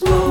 Whoa.